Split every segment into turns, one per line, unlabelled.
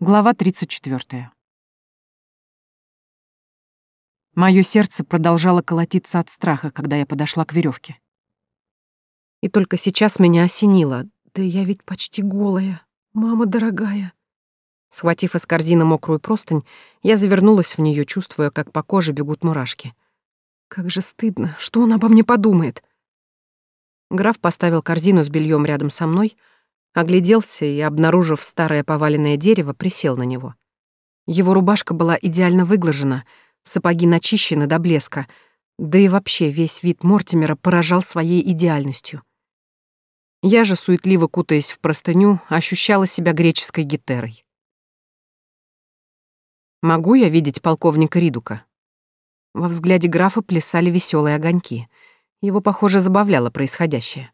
Глава 34. Моё сердце продолжало колотиться от страха, когда я подошла к веревке.
И только сейчас меня осенило. Да я ведь почти голая. Мама дорогая. Схватив из корзины мокрую простынь, я завернулась в нее, чувствуя, как по коже бегут мурашки. Как же стыдно. Что он обо мне подумает? Граф поставил корзину с бельем рядом со мной, огляделся и, обнаружив старое поваленное дерево, присел на него. Его рубашка была идеально выглажена, сапоги начищены до блеска, да и вообще весь вид Мортимера поражал своей идеальностью. Я же, суетливо кутаясь в простыню, ощущала себя греческой гетерой. «Могу я видеть полковника Ридука?» Во взгляде графа плясали веселые огоньки. Его, похоже, забавляло происходящее.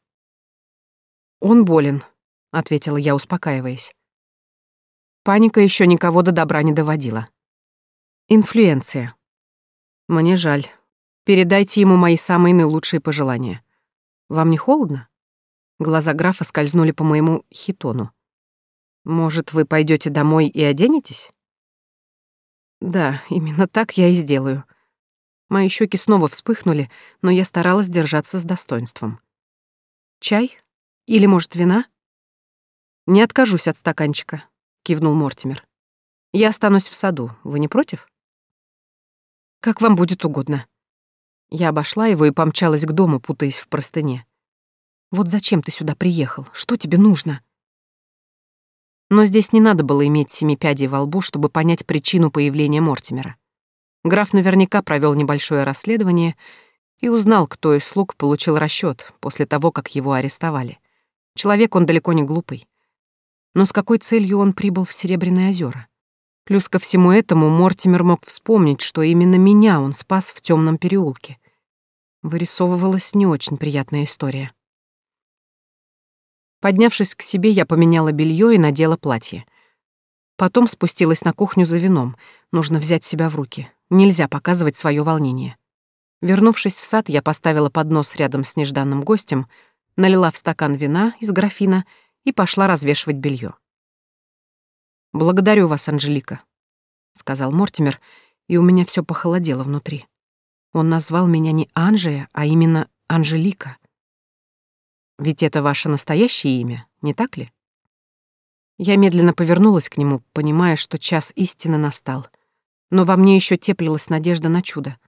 «Он болен», — ответила я, успокаиваясь. Паника еще никого до добра не доводила. Инфлюенция. Мне жаль. Передайте ему мои самые наилучшие пожелания. Вам не холодно? Глаза графа скользнули по моему хитону. Может, вы пойдете домой и оденетесь? Да, именно так я и сделаю. Мои щеки снова вспыхнули, но я старалась держаться с достоинством. Чай? Или, может, вина? Не откажусь от стаканчика, кивнул Мортимер. Я останусь в саду. Вы не против? Как вам будет угодно. Я обошла его и помчалась к дому, путаясь в простыне. Вот зачем ты сюда приехал? Что тебе нужно? Но здесь не надо было иметь семи пядей во лбу, чтобы понять причину появления Мортимера. Граф наверняка провел небольшое расследование и узнал, кто из слуг получил расчет после того, как его арестовали. Человек он далеко не глупый. Но с какой целью он прибыл в Серебряные озера? Плюс ко всему этому Мортимер мог вспомнить, что именно меня он спас в темном переулке. Вырисовывалась не очень приятная история. Поднявшись к себе, я поменяла белье и надела платье. Потом спустилась на кухню за вином. Нужно взять себя в руки. Нельзя показывать свое волнение. Вернувшись в сад, я поставила поднос рядом с нежданным гостем, налила в стакан вина из графина и пошла развешивать белье. «Благодарю вас, Анжелика», — сказал Мортимер, и у меня все похолодело внутри. Он назвал меня не Анжея, а именно Анжелика. Ведь это ваше настоящее имя, не так ли? Я медленно повернулась к нему, понимая, что час истины настал. Но во мне еще теплилась надежда на чудо.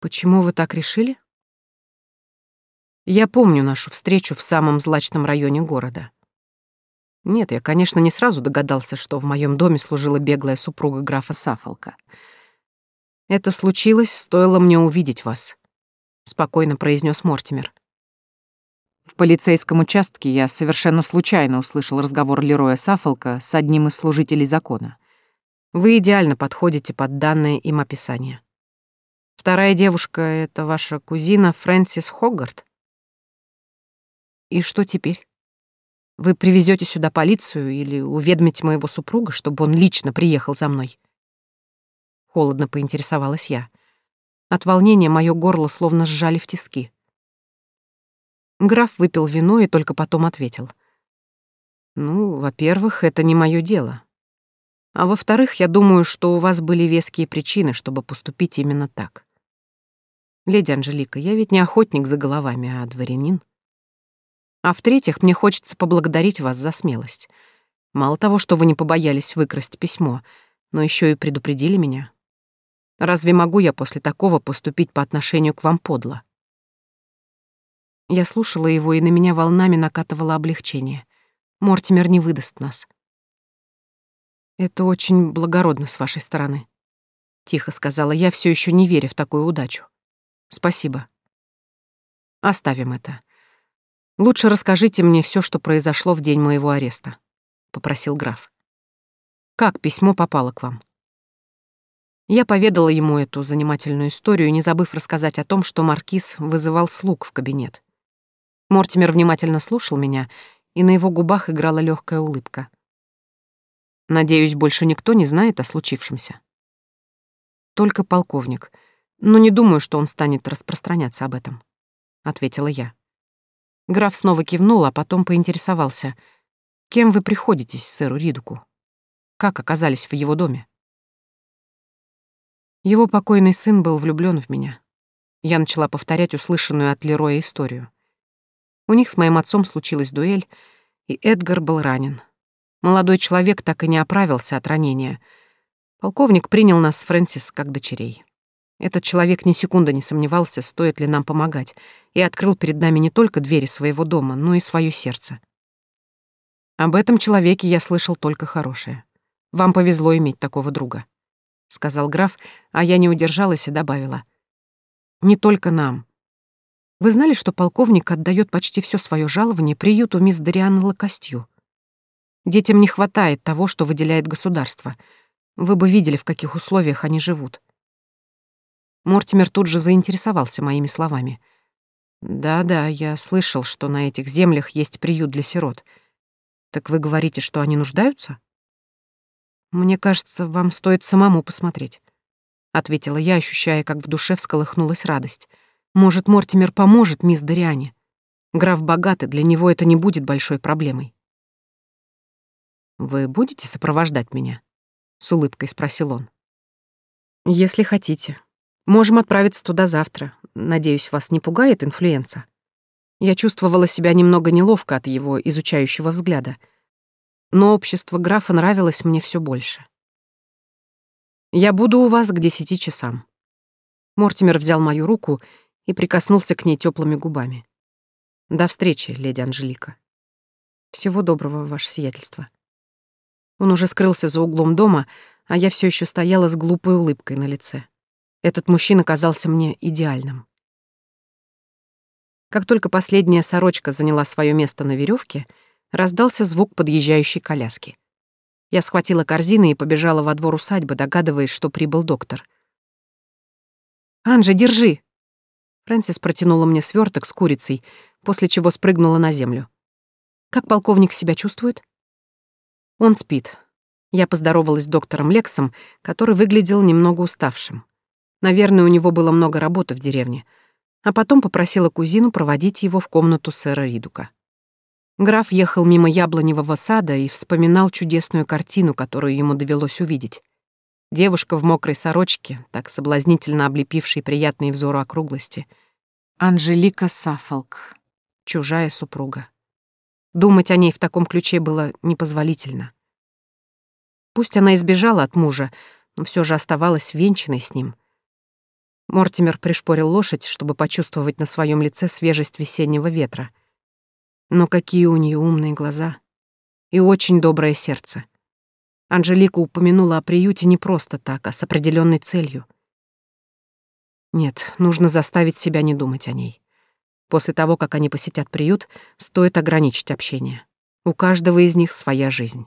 «Почему вы так решили?» Я помню нашу встречу в самом злачном районе города. Нет, я, конечно, не сразу догадался, что в моем доме служила беглая супруга графа Сафолка. Это случилось, стоило мне увидеть вас, спокойно произнес Мортимер. В полицейском участке я совершенно случайно услышал разговор Лероя Сафолка с одним из служителей закона. Вы идеально подходите под данное им описание. Вторая девушка — это ваша кузина Фрэнсис Хоггарт? И что теперь? Вы привезете сюда полицию или уведомите моего супруга, чтобы он лично приехал за мной? Холодно поинтересовалась я. От волнения мое горло словно сжали в тиски. Граф выпил вино и только потом ответил. «Ну, во-первых, это не мое дело. А во-вторых, я думаю, что у вас были веские причины, чтобы поступить именно так. Леди Анжелика, я ведь не охотник за головами, а дворянин. А в-третьих, мне хочется поблагодарить вас за смелость. Мало того, что вы не побоялись выкрасть письмо, но еще и предупредили меня. Разве могу я после такого поступить по отношению к вам подло? Я слушала его, и на меня волнами накатывало облегчение. Мортимер не выдаст нас. «Это очень благородно с вашей стороны», — тихо сказала я, все еще не веря в такую удачу. «Спасибо. Оставим это. Лучше расскажите мне все, что произошло в день моего ареста», — попросил граф. «Как письмо попало к вам?» Я поведала ему эту занимательную историю, не забыв рассказать о том, что маркиз вызывал слуг в кабинет. Мортимер внимательно слушал меня, и на его губах играла легкая улыбка. Надеюсь, больше никто не знает о случившемся. Только полковник. Но не думаю, что он станет распространяться об этом, ответила я. Граф снова кивнул, а потом поинтересовался: "Кем вы приходитесь сэру Ридуку?" как оказались в его доме? Его покойный сын был влюблён в меня. Я начала повторять услышанную от Лероя историю. У них с моим отцом случилась дуэль, и Эдгар был ранен. Молодой человек так и не оправился от ранения. Полковник принял нас с Фрэнсис как дочерей. Этот человек ни секунды не сомневался, стоит ли нам помогать, и открыл перед нами не только двери своего дома, но и свое сердце. Об этом человеке я слышал только хорошее. Вам повезло иметь такого друга сказал граф, а я не удержалась и добавила. Не только нам. Вы знали, что полковник отдает почти все свое жалование приюту мисс Дарианы Лакостью? Детям не хватает того, что выделяет государство. Вы бы видели, в каких условиях они живут. Мортимер тут же заинтересовался моими словами. «Да-да, я слышал, что на этих землях есть приют для сирот. Так вы говорите, что они нуждаются?» «Мне кажется, вам стоит самому посмотреть», — ответила я, ощущая, как в душе всколыхнулась радость. «Может, Мортимер поможет мисс Дориане? Граф богатый, для него это не будет большой проблемой». «Вы будете сопровождать меня?» — с улыбкой спросил он. «Если хотите. Можем отправиться туда завтра. Надеюсь, вас не пугает инфлюенса?» Я чувствовала себя немного неловко от его изучающего взгляда — но общество графа нравилось мне все больше. «Я буду у вас к десяти часам». Мортимер взял мою руку и прикоснулся к ней теплыми губами. «До встречи, леди Анжелика. Всего доброго, ваше сиятельство». Он уже скрылся за углом дома, а я все еще стояла с глупой улыбкой на лице. Этот мужчина казался мне идеальным. Как только последняя сорочка заняла свое место на веревке, раздался звук подъезжающей коляски. Я схватила корзины и побежала во двор усадьбы, догадываясь, что прибыл доктор. «Анжа, держи!» Фрэнсис протянула мне сверток с курицей, после чего спрыгнула на землю. «Как полковник себя чувствует?» «Он спит». Я поздоровалась с доктором Лексом, который выглядел немного уставшим. Наверное, у него было много работы в деревне. А потом попросила кузину проводить его в комнату сэра Ридука. Граф ехал мимо яблоневого сада и вспоминал чудесную картину, которую ему довелось увидеть. Девушка в мокрой сорочке, так соблазнительно облепившей приятные взору округлости. Анжелика Сафолк, чужая супруга. Думать о ней в таком ключе было непозволительно. Пусть она избежала от мужа, но все же оставалась венчанной с ним. Мортимер пришпорил лошадь, чтобы почувствовать на своем лице свежесть весеннего ветра — но какие у нее умные глаза. И очень доброе сердце. Анжелика упомянула о приюте не просто так, а с определенной целью. Нет, нужно заставить себя не думать о ней. После того, как они посетят приют, стоит ограничить общение. У каждого из них своя жизнь.